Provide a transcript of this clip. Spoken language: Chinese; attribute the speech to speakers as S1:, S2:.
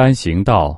S1: 单行道。